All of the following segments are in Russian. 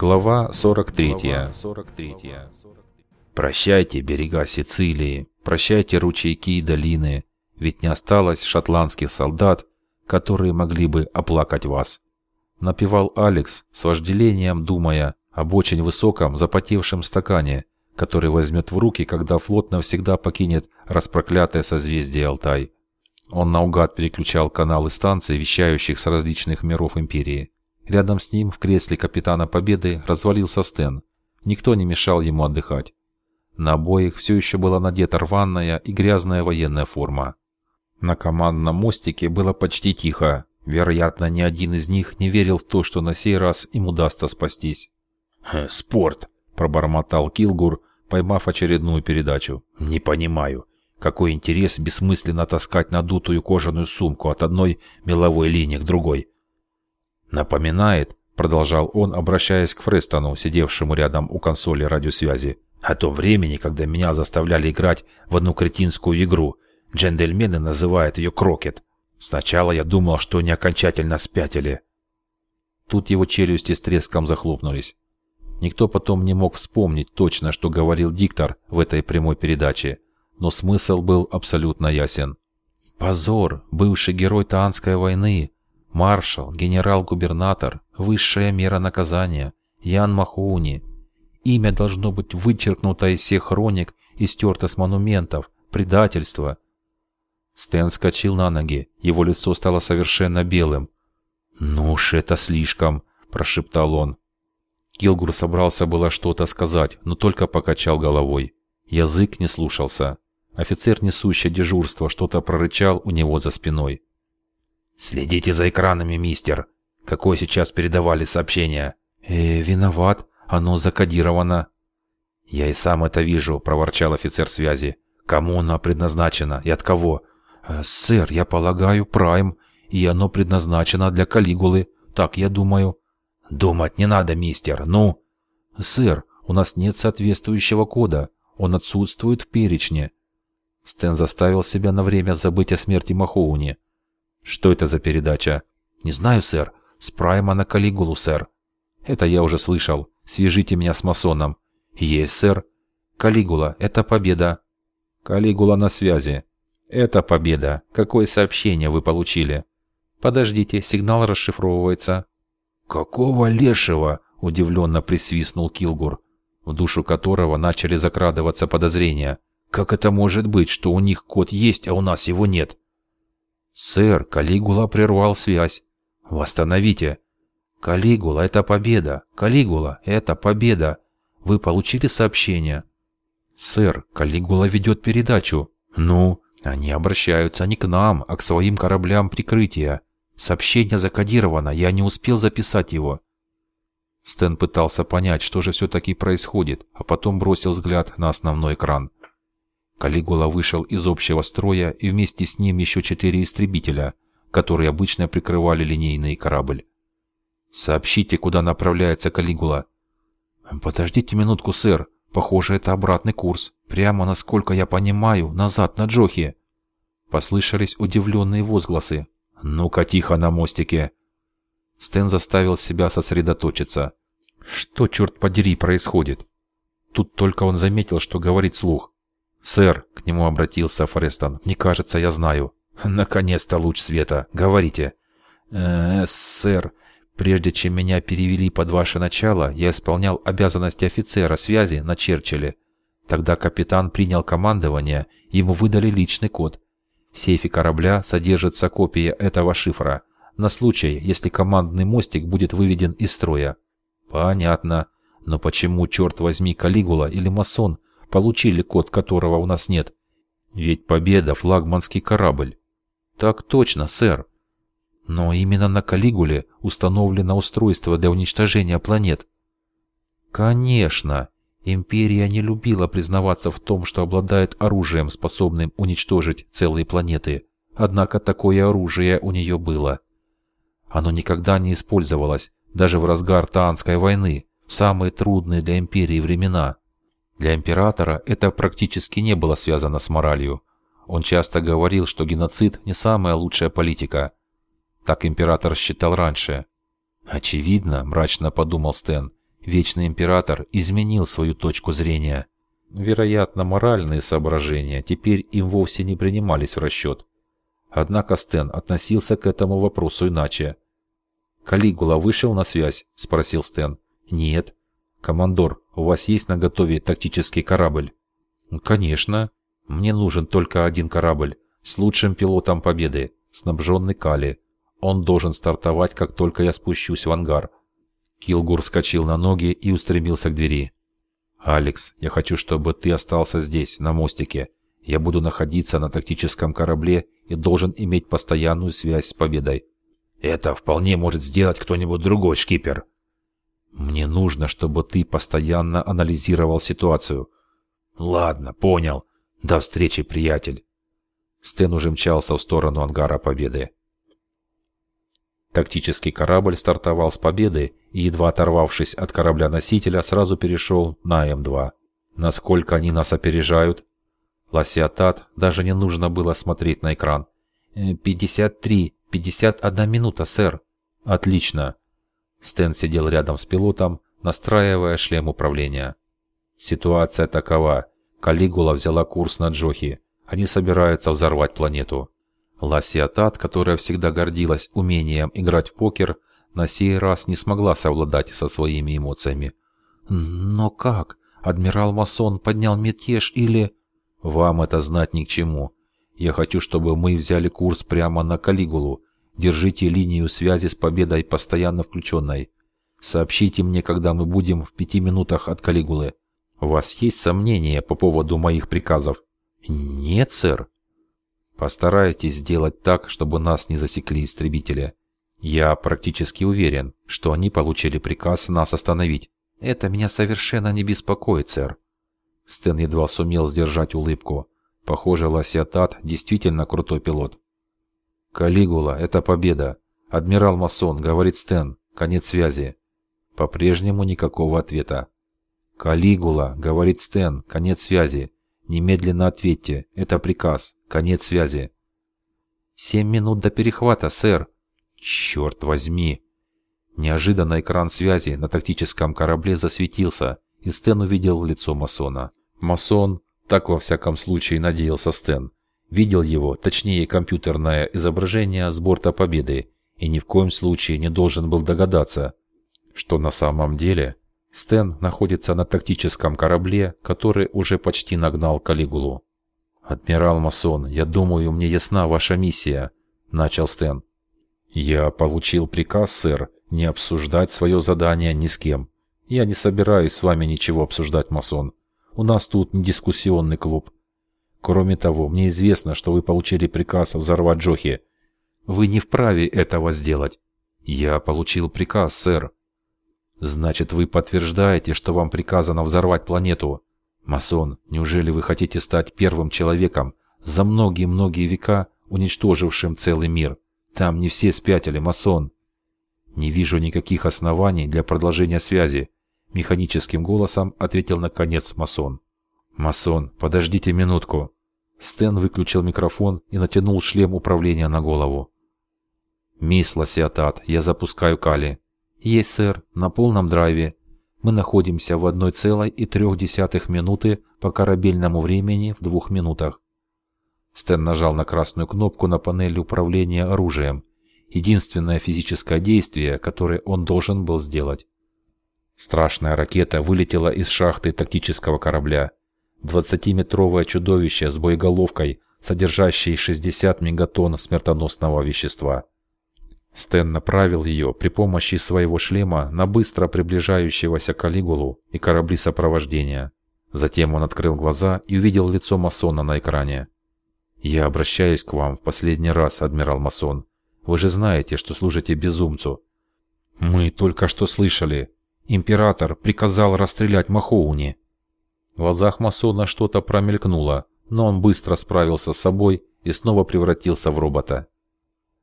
Глава 43. Прощайте берега Сицилии, прощайте ручейки и долины, ведь не осталось шотландских солдат, которые могли бы оплакать вас. Напевал Алекс с вожделением, думая об очень высоком запотевшем стакане, который возьмет в руки, когда флот навсегда покинет распроклятое созвездие Алтай. Он наугад переключал каналы станций, вещающих с различных миров Империи. Рядом с ним, в кресле капитана Победы, развалился Стэн. Никто не мешал ему отдыхать. На обоих все еще была надета рваная и грязная военная форма. На командном мостике было почти тихо. Вероятно, ни один из них не верил в то, что на сей раз им удастся спастись. «Спорт!» – пробормотал Килгур, поймав очередную передачу. «Не понимаю, какой интерес бессмысленно таскать надутую кожаную сумку от одной меловой линии к другой. Напоминает, продолжал он, обращаясь к Фрестону, сидевшему рядом у консоли радиосвязи, о том времени, когда меня заставляли играть в одну кретинскую игру. Джентльмены называют ее крокет. Сначала я думал, что они окончательно спятили. Тут его челюсти с треском захлопнулись. Никто потом не мог вспомнить точно, что говорил диктор в этой прямой передаче, но смысл был абсолютно ясен. Позор, бывший герой Таанской войны, Маршал, генерал-губернатор, высшая мера наказания, Ян Махоуни. Имя должно быть вычеркнуто из всех хроник и стерто с монументов. Предательство. Стэн скочил на ноги, его лицо стало совершенно белым. «Ну уж это слишком», – прошептал он. Килгур собрался было что-то сказать, но только покачал головой. Язык не слушался. Офицер, несущий дежурство, что-то прорычал у него за спиной. «Следите за экранами, мистер. Какое сейчас передавали сообщение?» «Э, виноват. Оно закодировано». «Я и сам это вижу», – проворчал офицер связи. «Кому оно предназначено и от кого?» э, «Сэр, я полагаю, Прайм, и оно предназначено для Калигулы. Так я думаю». «Думать не надо, мистер. Ну?» «Сэр, у нас нет соответствующего кода. Он отсутствует в перечне». Стэн заставил себя на время забыть о смерти Махоуни. Что это за передача? Не знаю, сэр. С Прайма на Калигулу, сэр. Это я уже слышал. Свяжите меня с масоном. Есть, сэр. Калигула, это победа. Калигула на связи. Это победа. Какое сообщение вы получили? Подождите, сигнал расшифровывается. Какого лешего? Удивленно присвистнул Килгур, в душу которого начали закрадываться подозрения. Как это может быть, что у них код есть, а у нас его нет? «Сэр, Калигула прервал связь. Восстановите». «Калигула, это победа! Калигула, это победа! Вы получили сообщение?» «Сэр, Калигула ведет передачу». «Ну?» «Они обращаются не к нам, а к своим кораблям прикрытия. Сообщение закодировано, я не успел записать его». Стэн пытался понять, что же все-таки происходит, а потом бросил взгляд на основной экран. Калигула вышел из общего строя и вместе с ним еще четыре истребителя, которые обычно прикрывали линейный корабль. «Сообщите, куда направляется Калигула». «Подождите минутку, сэр. Похоже, это обратный курс. Прямо, насколько я понимаю, назад на Джохи». Послышались удивленные возгласы. «Ну-ка, тихо на мостике!» Стэн заставил себя сосредоточиться. Что, черт подери, происходит? Тут только он заметил, что говорит слух. «Сэр», — к нему обратился Форестон, — «мне кажется, я знаю». «Наконец-то луч света. Говорите». «Э, сэр, прежде чем меня перевели под ваше начало, я исполнял обязанности офицера связи на Черчилле. Тогда капитан принял командование, ему выдали личный код. В сейфе корабля содержится копия этого шифра, на случай, если командный мостик будет выведен из строя». «Понятно. Но почему, черт возьми, Калигула или масон – получили код которого у нас нет. Ведь Победа – флагманский корабль. Так точно, сэр. Но именно на Калигуле установлено устройство для уничтожения планет. Конечно, Империя не любила признаваться в том, что обладает оружием, способным уничтожить целые планеты. Однако такое оружие у нее было. Оно никогда не использовалось, даже в разгар Таанской войны, в самые трудные для Империи времена. Для императора это практически не было связано с моралью. Он часто говорил, что геноцид не самая лучшая политика. Так император считал раньше. Очевидно, мрачно подумал Стэн, Вечный Император изменил свою точку зрения. Вероятно, моральные соображения теперь им вовсе не принимались в расчет. Однако Стэн относился к этому вопросу иначе. «Калигула вышел на связь?» – спросил Стэн. «Нет». «Командор, у вас есть на готове тактический корабль?» «Конечно. Мне нужен только один корабль с лучшим пилотом Победы, снабженный Кали. Он должен стартовать, как только я спущусь в ангар». Килгур вскочил на ноги и устремился к двери. «Алекс, я хочу, чтобы ты остался здесь, на мостике. Я буду находиться на тактическом корабле и должен иметь постоянную связь с Победой». «Это вполне может сделать кто-нибудь другой, шкипер». «Мне нужно, чтобы ты постоянно анализировал ситуацию». «Ладно, понял. До встречи, приятель». Стэн уже мчался в сторону ангара Победы. Тактический корабль стартовал с Победы и, едва оторвавшись от корабля-носителя, сразу перешел на М2. Насколько они нас опережают? Лосиатат даже не нужно было смотреть на экран. «Э, «Пятьдесят три, пятьдесят одна минута, сэр». «Отлично». Стэн сидел рядом с пилотом, настраивая шлем управления. Ситуация такова. Калигула взяла курс на Джохи. Они собираются взорвать планету. Ласиатат, которая всегда гордилась умением играть в покер, на сей раз не смогла совладать со своими эмоциями. «Но как? Адмирал Масон поднял мятеж или...» «Вам это знать ни к чему. Я хочу, чтобы мы взяли курс прямо на Калигулу. Держите линию связи с победой постоянно включенной. Сообщите мне, когда мы будем в пяти минутах от Калигулы. У вас есть сомнения по поводу моих приказов?» «Нет, сэр». «Постарайтесь сделать так, чтобы нас не засекли истребители. Я практически уверен, что они получили приказ нас остановить. Это меня совершенно не беспокоит, сэр. Стэн едва сумел сдержать улыбку. Похоже, Ласиатат действительно крутой пилот. «Калигула, это победа. Адмирал Масон, — говорит Стэн. Конец связи». По-прежнему никакого ответа. «Калигула, — говорит Стэн. Конец связи. Немедленно ответьте. Это приказ. Конец связи». «Семь минут до перехвата, сэр», Черт возьми! Неожиданно экран связи на тактическом корабле засветился, и Стэн увидел лицо масона. Масон, так во всяком случае надеялся Стэн, видел его, точнее компьютерное изображение с борта Победы, и ни в коем случае не должен был догадаться, что на самом деле Стэн находится на тактическом корабле, который уже почти нагнал Калигулу. «Адмирал Масон, я думаю, мне ясна ваша миссия», – начал Стэн. «Я получил приказ, сэр, не обсуждать свое задание ни с кем. Я не собираюсь с вами ничего обсуждать, масон. У нас тут не дискуссионный клуб. Кроме того, мне известно, что вы получили приказ взорвать Джохи. Вы не вправе этого сделать. Я получил приказ, сэр. Значит, вы подтверждаете, что вам приказано взорвать планету. Масон, неужели вы хотите стать первым человеком за многие-многие века, уничтожившим целый мир? Там не все спятили, масон. Не вижу никаких оснований для продолжения связи. Механическим голосом ответил наконец масон. Масон, подождите минутку. Стэн выключил микрофон и натянул шлем управления на голову. «Мисс Ласиатат, я запускаю Кали». «Есть, сэр, на полном драйве. Мы находимся в одной целой и трех десятых минуты по корабельному времени в двух минутах. Стэн нажал на красную кнопку на панели управления оружием. Единственное физическое действие, которое он должен был сделать. Страшная ракета вылетела из шахты тактического корабля. Двадцатиметровое чудовище с боеголовкой, содержащей 60 мегатонн смертоносного вещества. Стэн направил ее при помощи своего шлема на быстро приближающегося Калигулу и корабли сопровождения. Затем он открыл глаза и увидел лицо масона на экране. «Я обращаюсь к вам в последний раз, адмирал Масон. Вы же знаете, что служите безумцу». «Мы только что слышали. Император приказал расстрелять Махоуни». В глазах Масона что-то промелькнуло, но он быстро справился с собой и снова превратился в робота.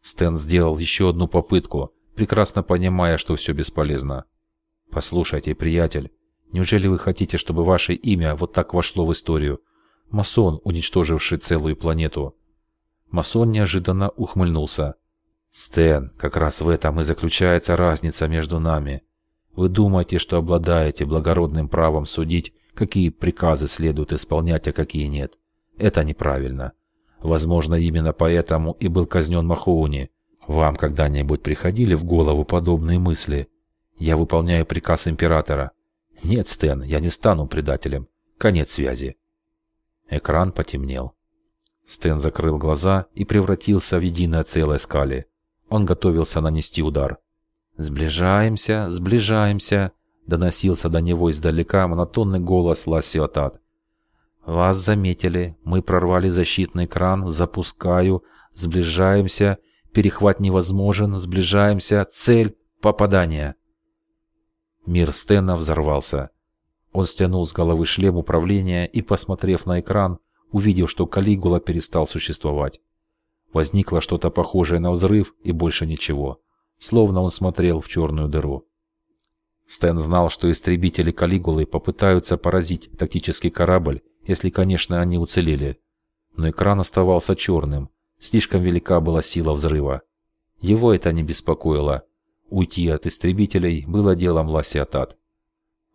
Стэн сделал еще одну попытку, прекрасно понимая, что все бесполезно. «Послушайте, приятель, неужели вы хотите, чтобы ваше имя вот так вошло в историю? Масон, уничтоживший целую планету. Масон неожиданно ухмыльнулся. «Стэн, как раз в этом и заключается разница между нами. Вы думаете, что обладаете благородным правом судить, какие приказы следует исполнять, а какие нет. Это неправильно. Возможно, именно поэтому и был казнен Махоуни. Вам когда-нибудь приходили в голову подобные мысли? Я выполняю приказ императора. Нет, Стэн, я не стану предателем. Конец связи. Экран потемнел. Стэн закрыл глаза и превратился в единое целое скали. Он готовился нанести удар. «Сближаемся, сближаемся», — доносился до него издалека монотонный голос Лассиотат. «Вас заметили. Мы прорвали защитный экран. Запускаю. Сближаемся. Перехват невозможен. Сближаемся. Цель. Попадание». Мир Стена взорвался. Он стянул с головы шлем управления и, посмотрев на экран, увидел, что Калигула перестал существовать. Возникло что-то похожее на взрыв и больше ничего. Словно он смотрел в черную дыру. Стэн знал, что истребители Калигулы попытаются поразить тактический корабль, если, конечно, они уцелели. Но экран оставался черным. Слишком велика была сила взрыва. Его это не беспокоило. Уйти от истребителей было делом Ласиатат.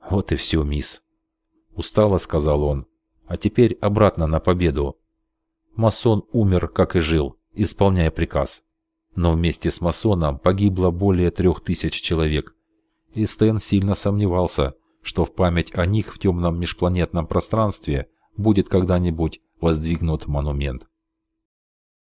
«Вот и все, мисс», — устало сказал он. «А теперь обратно на победу». Масон умер, как и жил, исполняя приказ. Но вместе с масоном погибло более трех тысяч человек. И Стэн сильно сомневался, что в память о них в темном межпланетном пространстве будет когда-нибудь воздвигнут монумент.